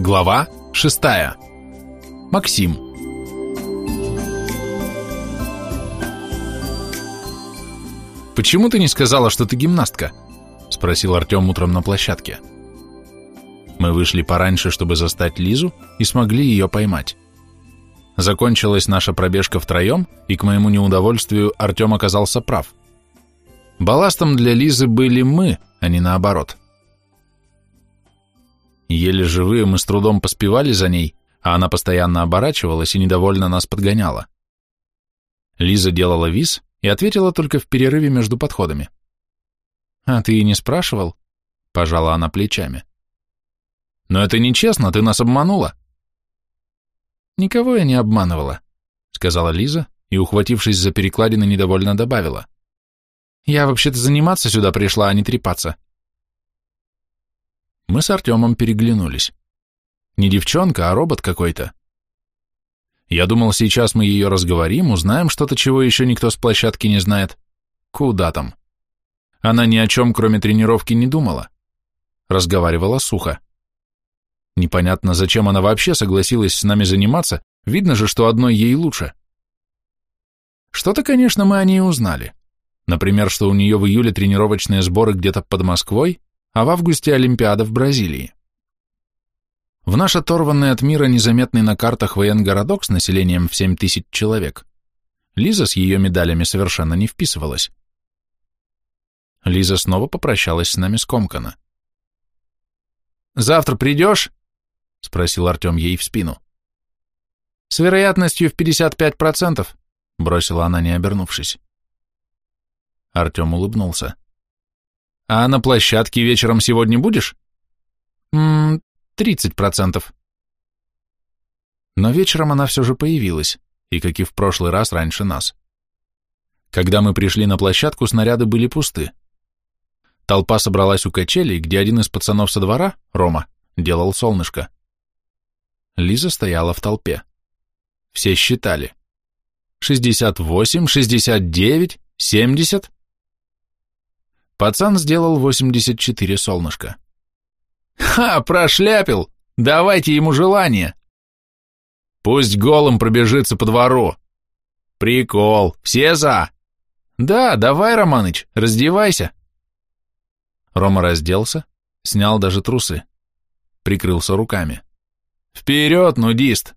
Глава 6. Максим. «Почему ты не сказала, что ты гимнастка?» — спросил Артём утром на площадке. Мы вышли пораньше, чтобы застать Лизу, и смогли её поймать. Закончилась наша пробежка втроем, и к моему неудовольствию Артём оказался прав. Балластом для Лизы были мы, а не наоборот. Еле живые мы с трудом поспевали за ней, а она постоянно оборачивалась и недовольно нас подгоняла. Лиза делала виз и ответила только в перерыве между подходами. «А ты и не спрашивал?» — пожала она плечами. «Но это нечестно, ты нас обманула». «Никого я не обманывала», — сказала Лиза и, ухватившись за перекладины, недовольно добавила. «Я вообще-то заниматься сюда пришла, а не трепаться. Мы с Артемом переглянулись. Не девчонка, а робот какой-то. Я думал, сейчас мы ее разговорим, узнаем что-то, чего еще никто с площадки не знает. Куда там? Она ни о чем, кроме тренировки, не думала. Разговаривала сухо. Непонятно, зачем она вообще согласилась с нами заниматься, видно же, что одной ей лучше. Что-то, конечно, мы о ней узнали. Например, что у нее в июле тренировочные сборы где-то под Москвой, а в августе Олимпиада в Бразилии. В наш оторванный от мира незаметный на картах военгородок с населением в 7 тысяч человек Лиза с ее медалями совершенно не вписывалась. Лиза снова попрощалась с нами скомканно. «Завтра придешь?» — спросил Артем ей в спину. «С вероятностью в 55%, — бросила она, не обернувшись. Артем улыбнулся. А на площадке вечером сегодня будешь? Ммм, 30%. Но вечером она все же появилась, и как и в прошлый раз раньше нас. Когда мы пришли на площадку, снаряды были пусты. Толпа собралась у качелей, где один из пацанов со двора, Рома, делал солнышко. Лиза стояла в толпе. Все считали. 68, 69, 70. Пацан сделал 84 солнышка. «Ха, прошляпил! Давайте ему желание!» «Пусть голым пробежится по двору!» «Прикол! Все за!» «Да, давай, Романыч, раздевайся!» Рома разделся, снял даже трусы. Прикрылся руками. «Вперед, нудист!»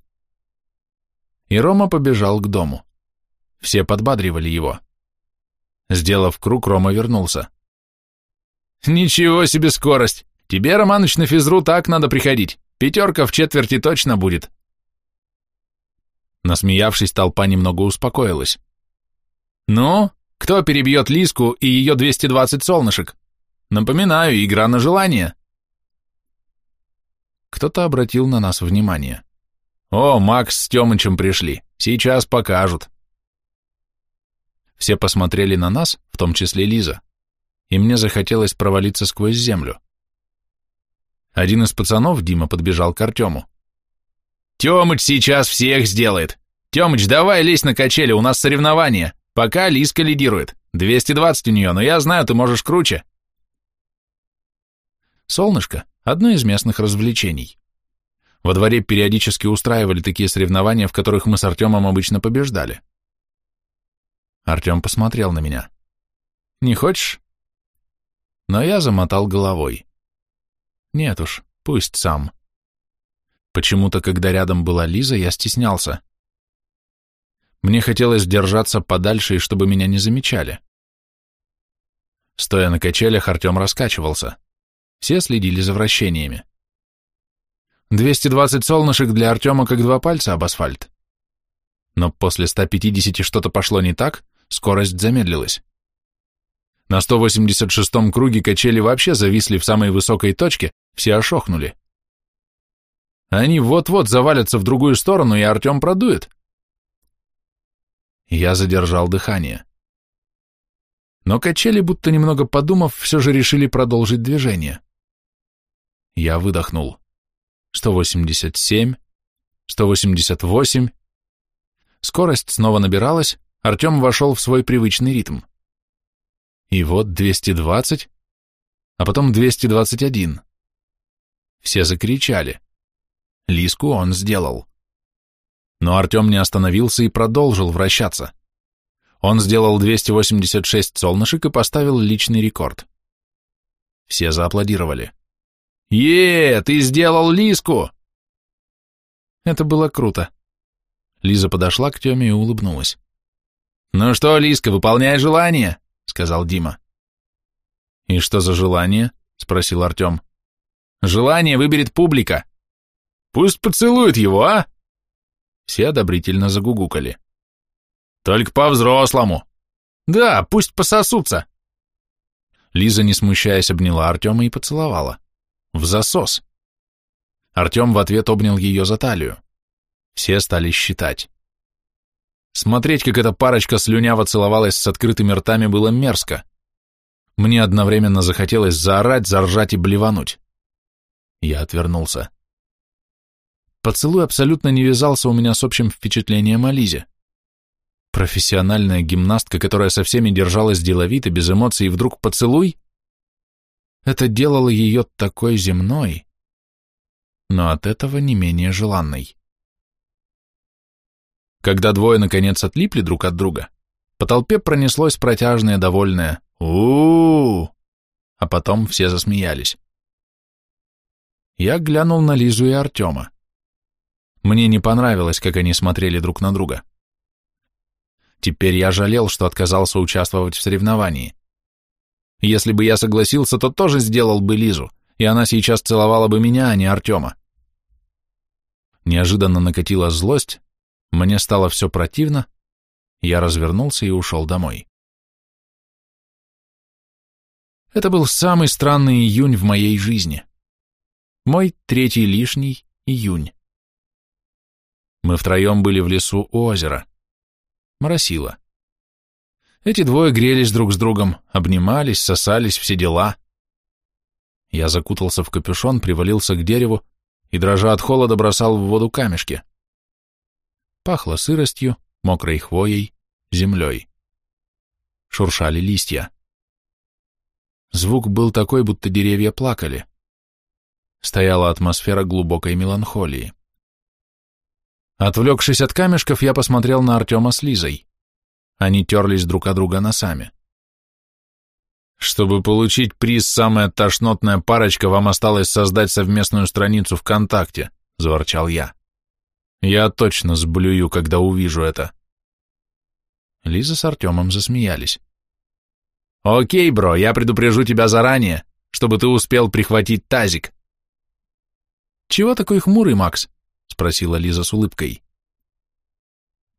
И Рома побежал к дому. Все подбадривали его. Сделав круг, Рома вернулся. Ничего себе скорость! Тебе, Романович, на физру так надо приходить. Пятерка в четверти точно будет. Насмеявшись, толпа немного успокоилась. «Ну, кто перебьет Лиску и ее 220 солнышек? Напоминаю, игра на желание». Кто-то обратил на нас внимание. «О, Макс с Темычем пришли. Сейчас покажут». Все посмотрели на нас, в том числе Лиза и мне захотелось провалиться сквозь землю. Один из пацанов, Дима, подбежал к Артему. «Темыч сейчас всех сделает! Темыч, давай лезь на качели, у нас соревнования! Пока Лиска лидирует, 220 у нее, но я знаю, ты можешь круче!» Солнышко – одно из местных развлечений. Во дворе периодически устраивали такие соревнования, в которых мы с Артемом обычно побеждали. Артем посмотрел на меня. «Не хочешь?» но я замотал головой. Нет уж, пусть сам. Почему-то, когда рядом была Лиза, я стеснялся. Мне хотелось держаться подальше и чтобы меня не замечали. Стоя на качелях, Артем раскачивался. Все следили за вращениями. 220 солнышек для Артема как два пальца об асфальт. Но после 150 что-то пошло не так, скорость замедлилась. На 186-м круге качели вообще зависли в самой высокой точке, все ошохнули. Они вот-вот завалятся в другую сторону, и Артем продует. Я задержал дыхание. Но качели, будто немного подумав, все же решили продолжить движение. Я выдохнул. 187, 188. Скорость снова набиралась, Артем вошел в свой привычный ритм. И вот 220, а потом 221. Все закричали. Лиску он сделал. Но Артем не остановился и продолжил вращаться. Он сделал 286 солнышек и поставил личный рекорд. Все зааплодировали. «Е, ты сделал Лиску!» Это было круто. Лиза подошла к Теме и улыбнулась. «Ну что, Лиска, выполняй желание!» — сказал Дима. «И что за желание?» — спросил Артем. «Желание выберет публика. Пусть поцелует его, а?» Все одобрительно загугукали. «Только по-взрослому!» «Да, пусть пососутся!» Лиза, не смущаясь, обняла Артема и поцеловала. В засос. Артем в ответ обнял ее за талию. Все стали считать. Смотреть, как эта парочка слюняво целовалась с открытыми ртами, было мерзко. Мне одновременно захотелось заорать, заржать и блевануть. Я отвернулся. Поцелуй абсолютно не вязался у меня с общим впечатлением о Лизе. Профессиональная гимнастка, которая со всеми держалась деловито, без эмоций, и вдруг поцелуй? Это делало ее такой земной, но от этого не менее желанной. Когда двое наконец отлипли друг от друга, по толпе пронеслось протяжное довольное у, -у, -у, -у а потом все засмеялись. Я глянул на Лизу и Артема. Мне не понравилось, как они смотрели друг на друга. Теперь я жалел, что отказался участвовать в соревновании. Если бы я согласился, то тоже сделал бы Лизу, и она сейчас целовала бы меня, а не Артема. Неожиданно накатила злость, мне стало все противно, я развернулся и ушел домой. Это был самый странный июнь в моей жизни. Мой третий лишний июнь. Мы втроем были в лесу у озера. Моросило. Эти двое грелись друг с другом, обнимались, сосались, все дела. Я закутался в капюшон, привалился к дереву и, дрожа от холода, бросал в воду камешки. Пахло сыростью, мокрой хвоей, землей. Шуршали листья. Звук был такой, будто деревья плакали. Стояла атмосфера глубокой меланхолии. Отвлекшись от камешков, я посмотрел на Артема с Лизой. Они терлись друг о друга носами. Чтобы получить приз «Самая тошнотная парочка», вам осталось создать совместную страницу ВКонтакте, — заворчал я. Я точно сблюю, когда увижу это. Лиза с Артемом засмеялись. «Окей, бро, я предупрежу тебя заранее, чтобы ты успел прихватить тазик». «Чего такой хмурый, Макс?» — спросила Лиза с улыбкой.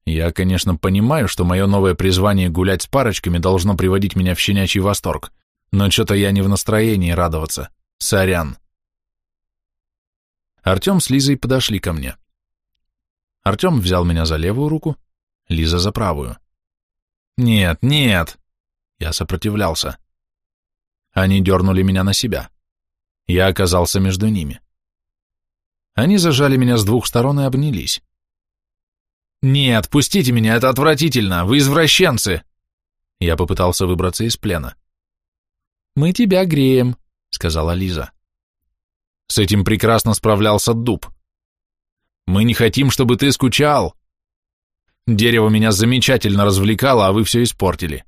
«Я, конечно, понимаю, что мое новое призвание гулять с парочками должно приводить меня в щенячий восторг, но что-то я не в настроении радоваться. Сорян». Артем с Лизой подошли ко мне. Артем взял меня за левую руку, Лиза за правую. «Нет, нет!» Я сопротивлялся. Они дернули меня на себя. Я оказался между ними. Они зажали меня с двух сторон и обнялись. «Нет, пустите меня, это отвратительно! Вы извращенцы!» Я попытался выбраться из плена. «Мы тебя греем», — сказала Лиза. С этим прекрасно справлялся дуб. Мы не хотим, чтобы ты скучал. Дерево меня замечательно развлекало, а вы все испортили.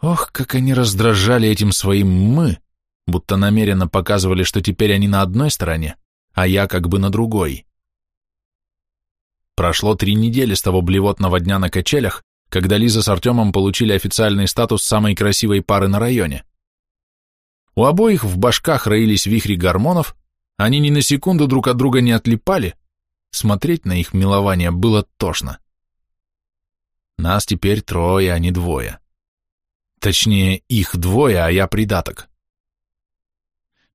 Ох, как они раздражали этим своим «мы», будто намеренно показывали, что теперь они на одной стороне, а я как бы на другой. Прошло три недели с того блевотного дня на качелях, когда Лиза с Артемом получили официальный статус самой красивой пары на районе. У обоих в башках роились вихри гормонов, они ни на секунду друг от друга не отлипали, смотреть на их милование было тошно. Нас теперь трое, а не двое. Точнее, их двое, а я придаток.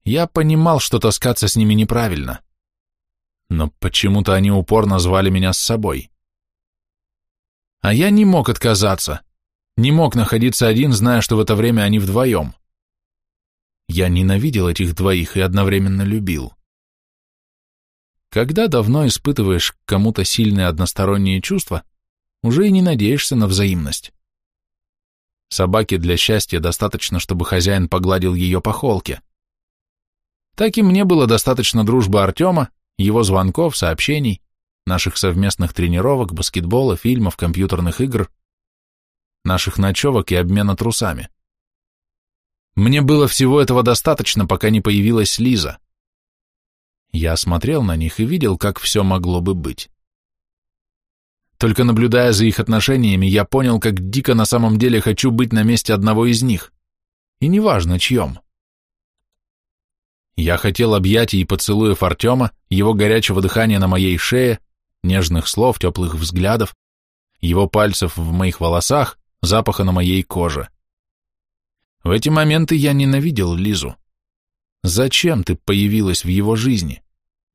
Я понимал, что таскаться с ними неправильно. Но почему-то они упорно звали меня с собой. А я не мог отказаться. Не мог находиться один, зная, что в это время они вдвоем. Я ненавидел этих двоих и одновременно любил. Когда давно испытываешь к кому-то сильные односторонние чувства, уже и не надеешься на взаимность. Собаке для счастья достаточно, чтобы хозяин погладил ее по холке. Так и мне было достаточно дружбы Артема, его звонков, сообщений, наших совместных тренировок, баскетбола, фильмов, компьютерных игр, наших ночевок и обмена трусами. Мне было всего этого достаточно, пока не появилась Лиза. Я смотрел на них и видел, как все могло бы быть. Только наблюдая за их отношениями, я понял, как дико на самом деле хочу быть на месте одного из них. И неважно, чьем. Я хотел объятий и поцелуев Артема, его горячего дыхания на моей шее, нежных слов, теплых взглядов, его пальцев в моих волосах, запаха на моей коже. В эти моменты я ненавидел Лизу. Зачем ты появилась в его жизни?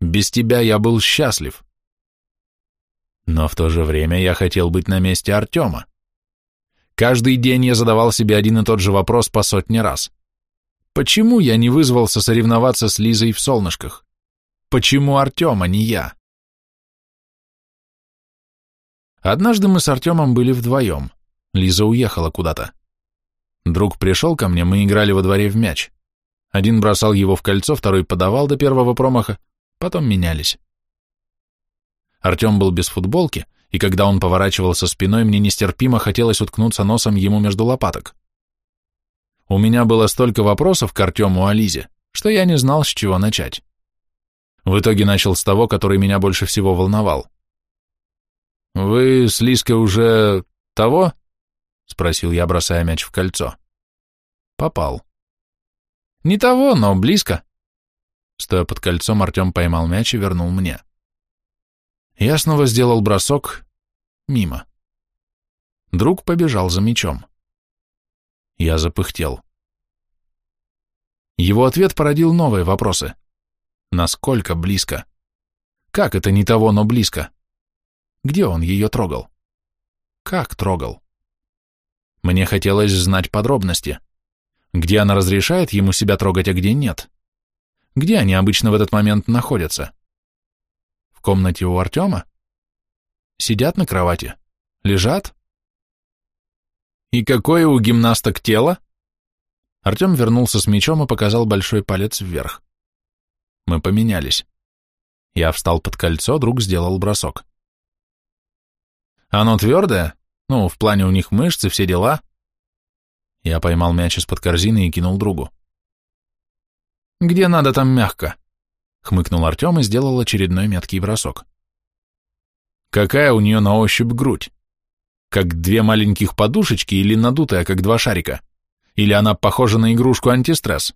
Без тебя я был счастлив. Но в то же время я хотел быть на месте Артема. Каждый день я задавал себе один и тот же вопрос по сотне раз. Почему я не вызвался соревноваться с Лизой в солнышках? Почему Артем, а не я? Однажды мы с Артемом были вдвоем. Лиза уехала куда-то. Друг пришел ко мне, мы играли во дворе в мяч. Один бросал его в кольцо, второй подавал до первого промаха, потом менялись. Артем был без футболки, и когда он поворачивался спиной, мне нестерпимо хотелось уткнуться носом ему между лопаток. У меня было столько вопросов к Артему о Лизе, что я не знал, с чего начать. В итоге начал с того, который меня больше всего волновал. «Вы с Лизкой уже... того?» — спросил я, бросая мяч в кольцо. Попал. Не того, но близко. Стоя под кольцом, Артем поймал мяч и вернул мне. Я снова сделал бросок мимо. Друг побежал за мячом. Я запыхтел. Его ответ породил новые вопросы. Насколько близко? Как это не того, но близко? Где он ее трогал? Как трогал? Мне хотелось знать подробности. Где она разрешает ему себя трогать, а где нет? Где они обычно в этот момент находятся? В комнате у Артема? Сидят на кровати? Лежат? И какое у гимнасток тело? Артем вернулся с мечом и показал большой палец вверх. Мы поменялись. Я встал под кольцо, друг сделал бросок. «Оно твердое?» Ну, в плане у них мышцы, все дела. Я поймал мяч из-под корзины и кинул другу. «Где надо, там мягко», — хмыкнул Артем и сделал очередной меткий бросок. «Какая у нее на ощупь грудь? Как две маленьких подушечки или надутая, как два шарика? Или она похожа на игрушку антистресс?»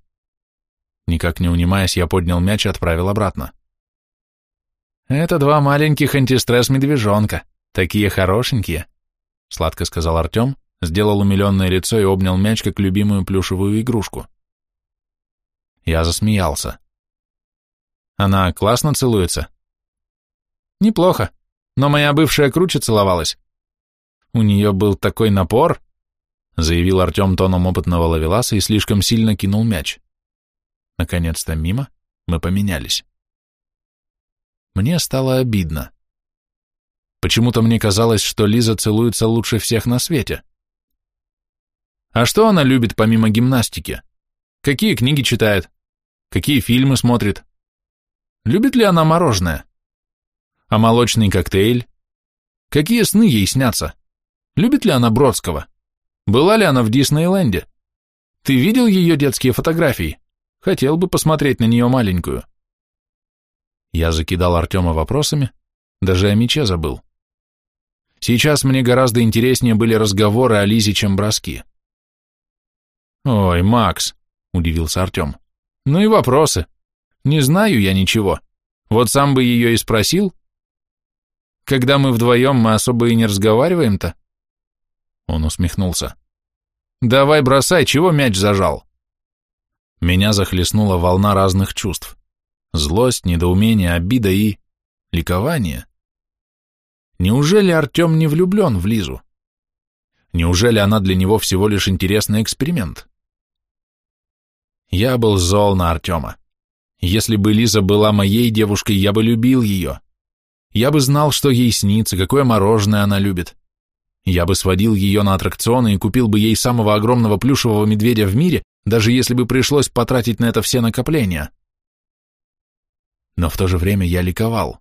Никак не унимаясь, я поднял мяч и отправил обратно. «Это два маленьких антистресс-медвежонка, такие хорошенькие», — сладко сказал Артем, сделал умиленное лицо и обнял мяч, как любимую плюшевую игрушку. Я засмеялся. «Она классно целуется?» «Неплохо, но моя бывшая круче целовалась. У нее был такой напор», — заявил Артем тоном опытного ловеласа и слишком сильно кинул мяч. Наконец-то мимо мы поменялись. Мне стало обидно. Почему-то мне казалось, что Лиза целуется лучше всех на свете. А что она любит помимо гимнастики? Какие книги читает? Какие фильмы смотрит? Любит ли она мороженое? А молочный коктейль? Какие сны ей снятся? Любит ли она Бродского? Была ли она в Диснейленде? Ты видел ее детские фотографии? Хотел бы посмотреть на нее маленькую. Я закидал Артема вопросами, даже о мече забыл. Сейчас мне гораздо интереснее были разговоры о Лизе, чем броски. «Ой, Макс», — удивился Артем, — «ну и вопросы. Не знаю я ничего. Вот сам бы ее и спросил. Когда мы вдвоем, мы особо и не разговариваем-то». Он усмехнулся. «Давай бросай, чего мяч зажал?» Меня захлестнула волна разных чувств. Злость, недоумение, обида и... ликование. Неужели Артем не влюблен в Лизу? Неужели она для него всего лишь интересный эксперимент? Я был зол на Артема. Если бы Лиза была моей девушкой, я бы любил ее. Я бы знал, что ей снится, какое мороженое она любит. Я бы сводил ее на аттракционы и купил бы ей самого огромного плюшевого медведя в мире, даже если бы пришлось потратить на это все накопления. Но в то же время я ликовал.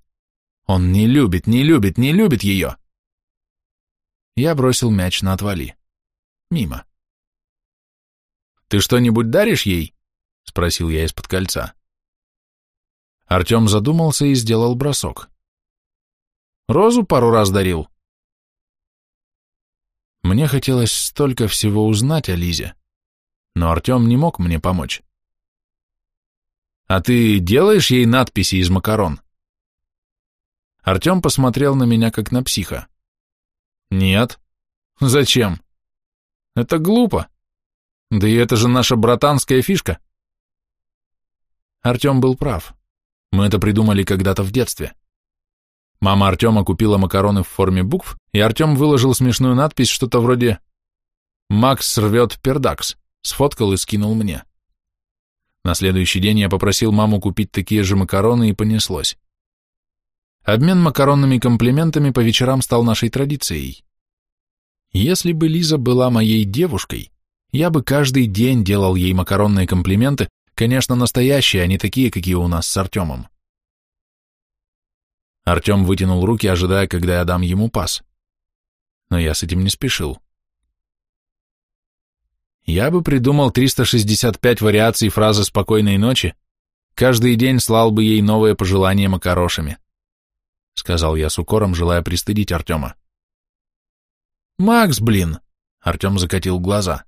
Он не любит, не любит, не любит ее. Я бросил мяч на отвали. Мимо. «Ты что-нибудь даришь ей?» — спросил я из-под кольца. Артем задумался и сделал бросок. «Розу пару раз дарил». Мне хотелось столько всего узнать о Лизе, но Артем не мог мне помочь. «А ты делаешь ей надписи из макарон?» Артем посмотрел на меня, как на психа. «Нет». «Зачем?» «Это глупо. Да и это же наша братанская фишка». Артем был прав. Мы это придумали когда-то в детстве. Мама Артема купила макароны в форме букв, и Артем выложил смешную надпись, что-то вроде «Макс рвет пердакс», сфоткал и скинул мне. На следующий день я попросил маму купить такие же макароны, и понеслось. Обмен макаронными комплиментами по вечерам стал нашей традицией. Если бы Лиза была моей девушкой, я бы каждый день делал ей макаронные комплименты, конечно, настоящие, а не такие, какие у нас с Артемом. Артем вытянул руки, ожидая, когда я дам ему пас. Но я с этим не спешил. Я бы придумал 365 вариаций фразы «спокойной ночи», каждый день слал бы ей новые пожелания макарошами. — сказал я с укором, желая пристыдить Артема. «Макс, блин!» — Артем закатил глаза.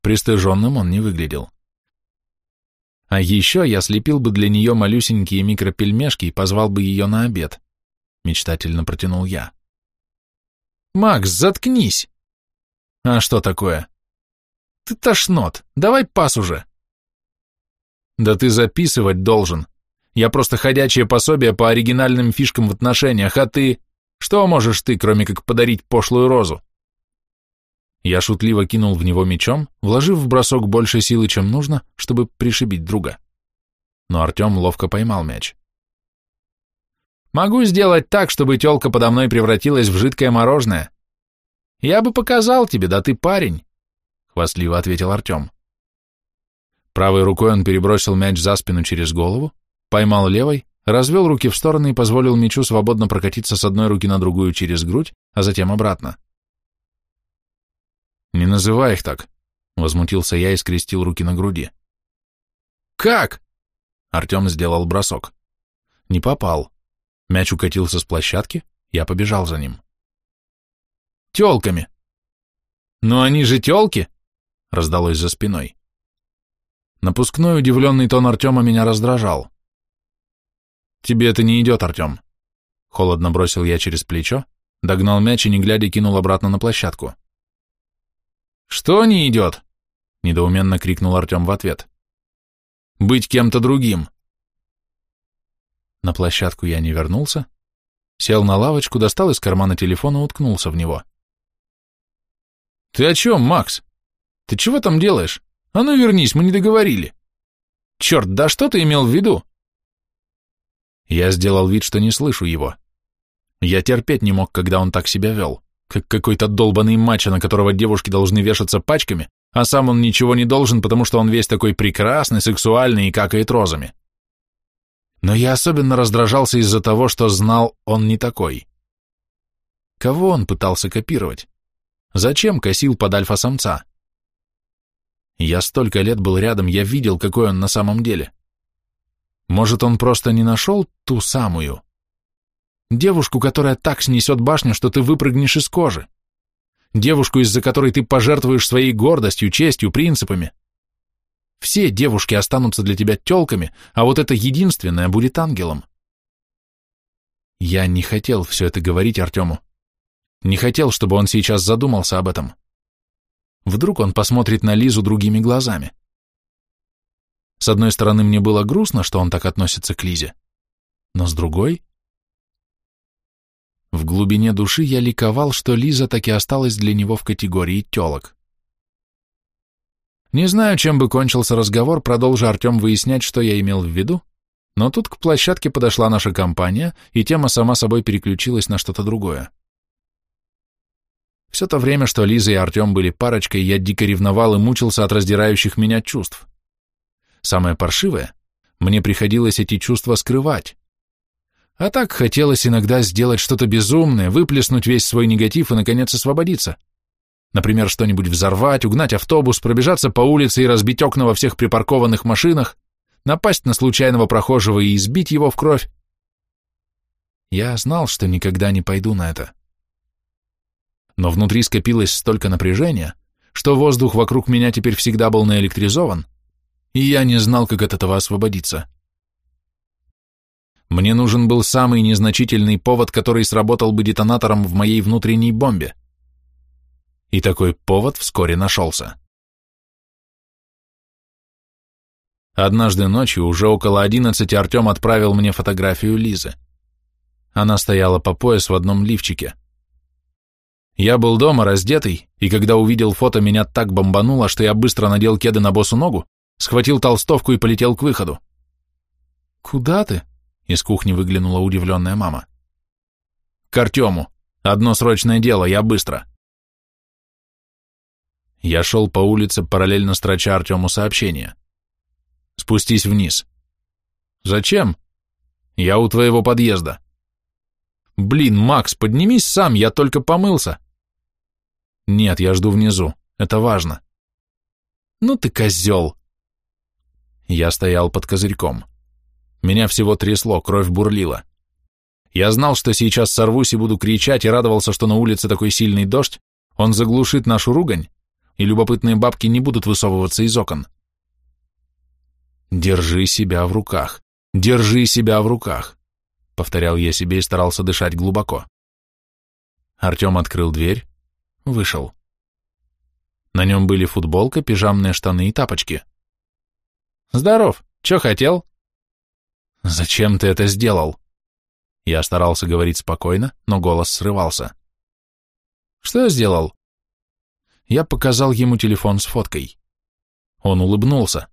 Пристыженным он не выглядел. А еще я слепил бы для нее малюсенькие микропельмешки и позвал бы ее на обед, — мечтательно протянул я. «Макс, заткнись!» «А что такое?» «Ты тошнот, давай пас уже!» «Да ты записывать должен!» Я просто ходячее пособие по оригинальным фишкам в отношениях, а ты... Что можешь ты, кроме как подарить пошлую розу?» Я шутливо кинул в него мечом, вложив в бросок больше силы, чем нужно, чтобы пришибить друга. Но Артем ловко поймал мяч. «Могу сделать так, чтобы телка подо мной превратилась в жидкое мороженое. Я бы показал тебе, да ты парень», — хвастливо ответил Артем. Правой рукой он перебросил мяч за спину через голову, поймал левой, развел руки в стороны и позволил мячу свободно прокатиться с одной руки на другую через грудь, а затем обратно. «Не называй их так», — возмутился я и скрестил руки на груди. «Как?» — Артем сделал бросок. Не попал. Мяч укатился с площадки, я побежал за ним. «Телками!» «Но они же телки!» — раздалось за спиной. Напускной удивленный тон Артема меня раздражал. «Тебе это не идет, Артем!» Холодно бросил я через плечо, догнал мяч и, не глядя, кинул обратно на площадку. «Что не идет?» — недоуменно крикнул Артем в ответ. «Быть кем-то другим!» На площадку я не вернулся, сел на лавочку, достал из кармана телефона, и уткнулся в него. «Ты о чем, Макс? Ты чего там делаешь? А ну вернись, мы не договорили!» «Черт, да что ты имел в виду?» Я сделал вид, что не слышу его. Я терпеть не мог, когда он так себя вел, как какой-то долбанный мачо, на которого девушки должны вешаться пачками, а сам он ничего не должен, потому что он весь такой прекрасный, сексуальный и какает розами. Но я особенно раздражался из-за того, что знал, он не такой. Кого он пытался копировать? Зачем косил под альфа-самца? Я столько лет был рядом, я видел, какой он на самом деле. — может, он просто не нашел ту самую? Девушку, которая так снесет башню, что ты выпрыгнешь из кожи. Девушку, из-за которой ты пожертвуешь своей гордостью, честью, принципами. Все девушки останутся для тебя тёлками, а вот эта единственная будет ангелом. Я не хотел все это говорить Артему. Не хотел, чтобы он сейчас задумался об этом. Вдруг он посмотрит на Лизу другими глазами. С одной стороны, мне было грустно, что он так относится к Лизе, но с другой... В глубине души я ликовал, что Лиза таки осталась для него в категории телок. Не знаю, чем бы кончился разговор, продолжа Артём выяснять, что я имел в виду, но тут к площадке подошла наша компания, и тема сама собой переключилась на что-то другое. Все то время, что Лиза и Артём были парочкой, я дико ревновал и мучился от раздирающих меня чувств. Самое паршивое, мне приходилось эти чувства скрывать. А так хотелось иногда сделать что-то безумное, выплеснуть весь свой негатив и, наконец, освободиться. Например, что-нибудь взорвать, угнать автобус, пробежаться по улице и разбить окна во всех припаркованных машинах, напасть на случайного прохожего и избить его в кровь. Я знал, что никогда не пойду на это. Но внутри скопилось столько напряжения, что воздух вокруг меня теперь всегда был наэлектризован, и я не знал, как от этого освободиться. Мне нужен был самый незначительный повод, который сработал бы детонатором в моей внутренней бомбе. И такой повод вскоре нашелся. Однажды ночью, уже около одиннадцати, Артем отправил мне фотографию Лизы. Она стояла по пояс в одном лифчике. Я был дома раздетый, и когда увидел фото, меня так бомбануло, что я быстро надел кеды на босу ногу, схватил толстовку и полетел к выходу. «Куда ты?» — из кухни выглянула удивленная мама. «К Артему. Одно срочное дело, я быстро». Я шел по улице, параллельно строча Артему сообщение. «Спустись вниз». «Зачем?» «Я у твоего подъезда». «Блин, Макс, поднимись сам, я только помылся». «Нет, я жду внизу. Это важно». «Ну ты козел!» Я стоял под козырьком. Меня всего трясло, кровь бурлила. Я знал, что сейчас сорвусь и буду кричать, и радовался, что на улице такой сильный дождь, он заглушит нашу ругань, и любопытные бабки не будут высовываться из окон. «Держи себя в руках! Держи себя в руках!» — повторял я себе и старался дышать глубоко. Артем открыл дверь, вышел. На нем были футболка, пижамные штаны и тапочки. Здоров. Чё хотел? Зачем ты это сделал? Я старался говорить спокойно, но голос срывался. Что я сделал? Я показал ему телефон с фоткой. Он улыбнулся.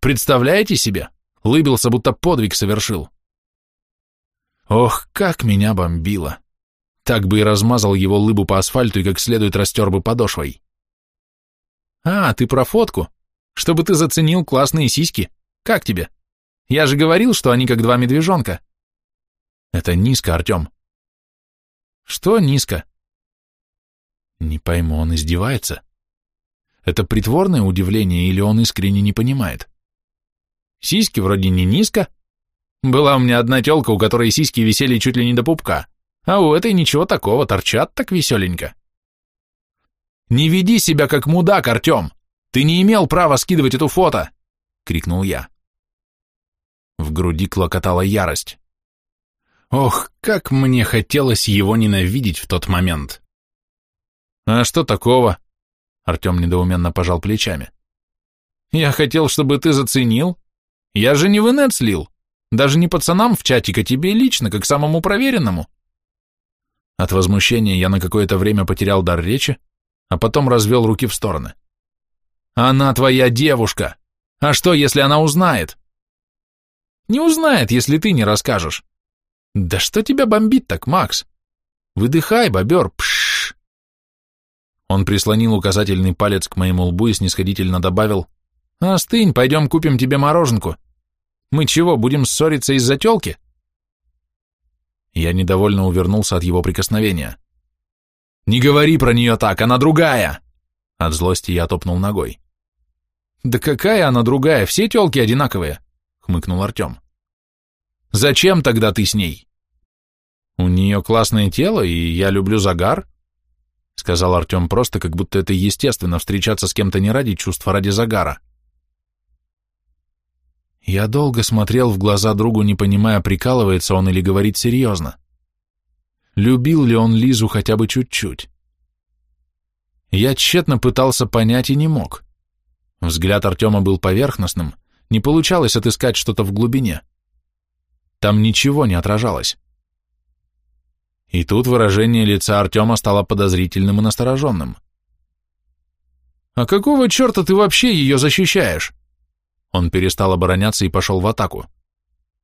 Представляете себе? Лыбился, будто подвиг совершил. Ох, как меня бомбило! Так бы и размазал его лыбу по асфальту и как следует растер бы подошвой. «А, ты про фотку? чтобы ты заценил классные сиськи. Как тебе? Я же говорил, что они как два медвежонка. Это низко, Артем. Что низко? Не пойму, он издевается. Это притворное удивление или он искренне не понимает? Сиськи вроде не низко. Была у меня одна телка, у которой сиськи висели чуть ли не до пупка, а у этой ничего такого, торчат так веселенько. Не веди себя как мудак, Артем. Ты не имел права скидывать эту фото!» — крикнул я. В груди клокотала ярость. Ох, как мне хотелось его ненавидеть в тот момент. «А что такого?» — Артем недоуменно пожал плечами. «Я хотел, чтобы ты заценил. Я же не в инет слил. Даже не пацанам в чатик, а тебе лично, как самому проверенному». От возмущения я на какое-то время потерял дар речи, а потом развел руки в стороны. Она твоя девушка. А что, если она узнает? Не узнает, если ты не расскажешь. Да что тебя бомбит так, Макс? Выдыхай, бобер, пшш. Он прислонил указательный палец к моему лбу и снисходительно добавил, «Остынь, пойдем купим тебе мороженку. Мы чего, будем ссориться из-за телки?» Я недовольно увернулся от его прикосновения. «Не говори про нее так, она другая!» От злости я топнул ногой. «Да какая она другая, все тёлки одинаковые», — хмыкнул Артём. «Зачем тогда ты с ней?» «У неё классное тело, и я люблю загар», — сказал Артём просто, как будто это естественно встречаться с кем-то не ради чувства, а ради загара. Я долго смотрел в глаза другу, не понимая, прикалывается он или говорит серьезно. Любил ли он Лизу хотя бы чуть-чуть? Я тщетно пытался понять и не мог. Взгляд Артема был поверхностным, не получалось отыскать что-то в глубине. Там ничего не отражалось. И тут выражение лица Артема стало подозрительным и настороженным. «А какого черта ты вообще ее защищаешь?» Он перестал обороняться и пошел в атаку.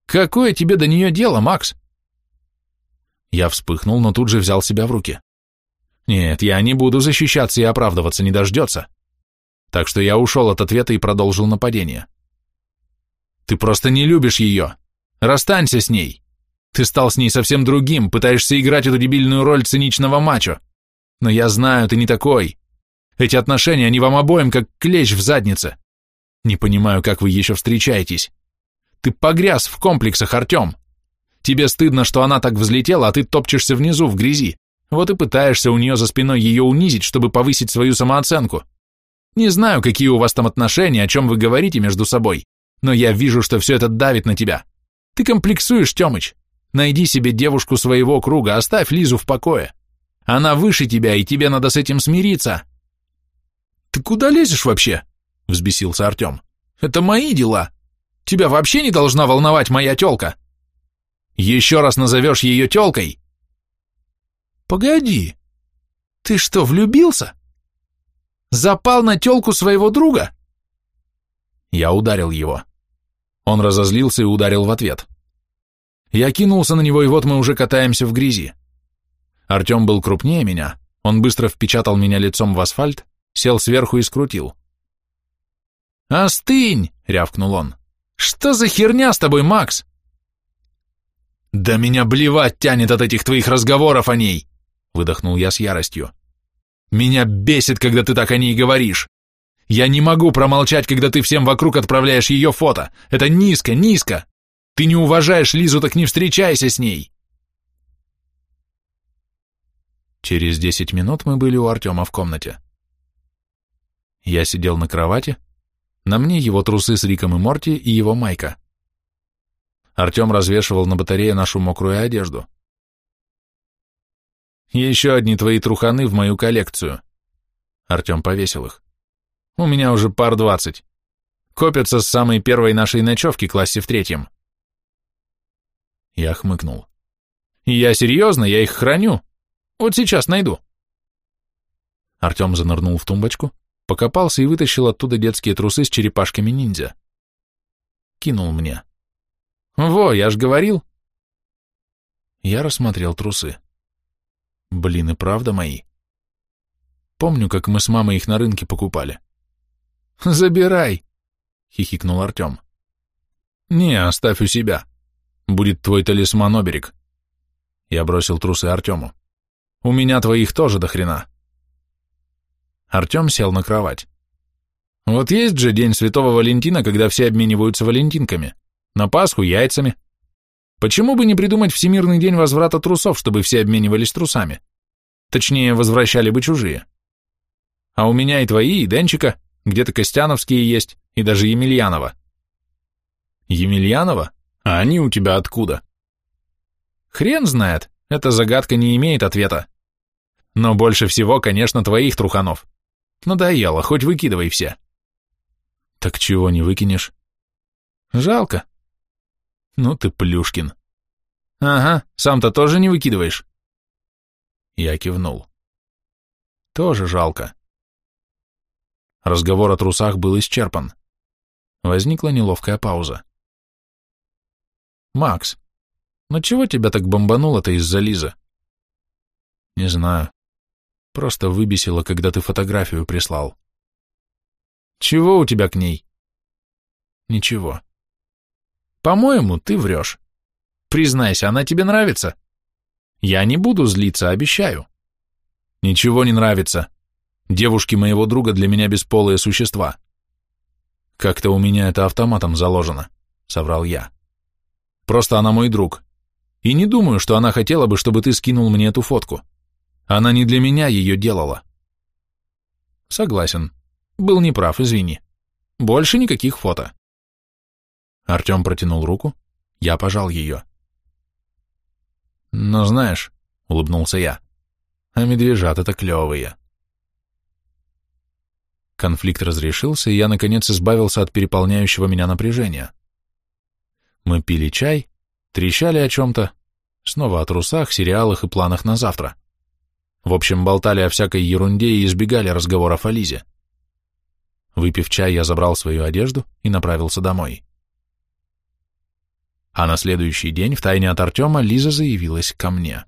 «Какое тебе до нее дело, Макс?» Я вспыхнул, но тут же взял себя в руки. «Нет, я не буду защищаться и оправдываться, не дождется. Так что я ушел от ответа и продолжил нападение. «Ты просто не любишь ее. Расстанься с ней. Ты стал с ней совсем другим, пытаешься играть эту дебильную роль циничного мачо. Но я знаю, ты не такой. Эти отношения, они вам обоим как клещ в заднице. Не понимаю, как вы еще встречаетесь. Ты погряз в комплексах, Артем. Тебе стыдно, что она так взлетела, а ты топчешься внизу в грязи. Вот и пытаешься у нее за спиной ее унизить, чтобы повысить свою самооценку. Не знаю, какие у вас там отношения, о чем вы говорите между собой, но я вижу, что все это давит на тебя. Ты комплексуешь, Темыч. Найди себе девушку своего круга, оставь Лизу в покое. Она выше тебя, и тебе надо с этим смириться. Ты куда лезешь вообще? Взбесился Артем. Это мои дела. Тебя вообще не должна волновать моя тёлка. Еще раз назовешь ее тёлкой? Погоди. Ты что, влюбился? Запал на тёлку своего друга?» Я ударил его. Он разозлился и ударил в ответ. Я кинулся на него, и вот мы уже катаемся в грязи. Артём был крупнее меня, он быстро впечатал меня лицом в асфальт, сел сверху и скрутил. «Остынь!» — рявкнул он. «Что за херня с тобой, Макс?» «Да меня блевать тянет от этих твоих разговоров о ней!» — выдохнул я с яростью. Меня бесит, когда ты так о ней говоришь. Я не могу промолчать, когда ты всем вокруг отправляешь ее фото. Это низко, низко. Ты не уважаешь Лизу, так не встречайся с ней. Через десять минут мы были у Артема в комнате. Я сидел на кровати. На мне его трусы с Риком и Морти и его майка. Артем развешивал на батарее нашу мокрую одежду. Еще одни твои труханы в мою коллекцию. Артем повесил их. У меня уже пар двадцать. Копятся с самой первой нашей ночевки классе в третьем. Я хмыкнул. Я серьезно, я их храню. Вот сейчас найду. Артем занырнул в тумбочку, покопался и вытащил оттуда детские трусы с черепашками ниндзя. Кинул мне. Во, я ж говорил. Я рассмотрел трусы. Блин, и правда мои. Помню, как мы с мамой их на рынке покупали. «Забирай!» — хихикнул Артем. «Не, оставь у себя. Будет твой талисман оберег». Я бросил трусы Артему. «У меня твоих тоже до хрена». Артем сел на кровать. «Вот есть же День Святого Валентина, когда все обмениваются валентинками. На Пасху — яйцами, Почему бы не придумать Всемирный день возврата трусов, чтобы все обменивались трусами? Точнее, возвращали бы чужие. А у меня и твои, и Денчика, где-то Костяновские есть, и даже Емельянова. Емельянова? А они у тебя откуда? Хрен знает, эта загадка не имеет ответа. Но больше всего, конечно, твоих труханов. Надоело, хоть выкидывай все. Так чего не выкинешь? Жалко, ну ты, Плюшкин. Ага, сам-то тоже не выкидываешь? Я кивнул. Тоже жалко. Разговор о трусах был исчерпан. Возникла неловкая пауза. «Макс, ну чего тебя так бомбануло-то из-за Лизы?» «Не знаю. Просто выбесило, когда ты фотографию прислал». «Чего у тебя к ней?» «Ничего. По-моему, ты врешь. Признайся, она тебе нравится? Я не буду злиться, обещаю. Ничего не нравится. Девушки моего друга для меня бесполые существа. Как-то у меня это автоматом заложено, соврал я. Просто она мой друг. И не думаю, что она хотела бы, чтобы ты скинул мне эту фотку. Она не для меня ее делала. Согласен. Был неправ, извини. Больше никаких фото. Артем протянул руку, я пожал ее. «Но «Ну, знаешь», — улыбнулся я, — «а медвежата-то клевые». Конфликт разрешился, и я, наконец, избавился от переполняющего меня напряжения. Мы пили чай, трещали о чем-то, снова о трусах, сериалах и планах на завтра. В общем, болтали о всякой ерунде и избегали разговоров о Лизе. Выпив чай, я забрал свою одежду и направился домой. А на следующий день, втайне от Артема, Лиза заявилась ко мне.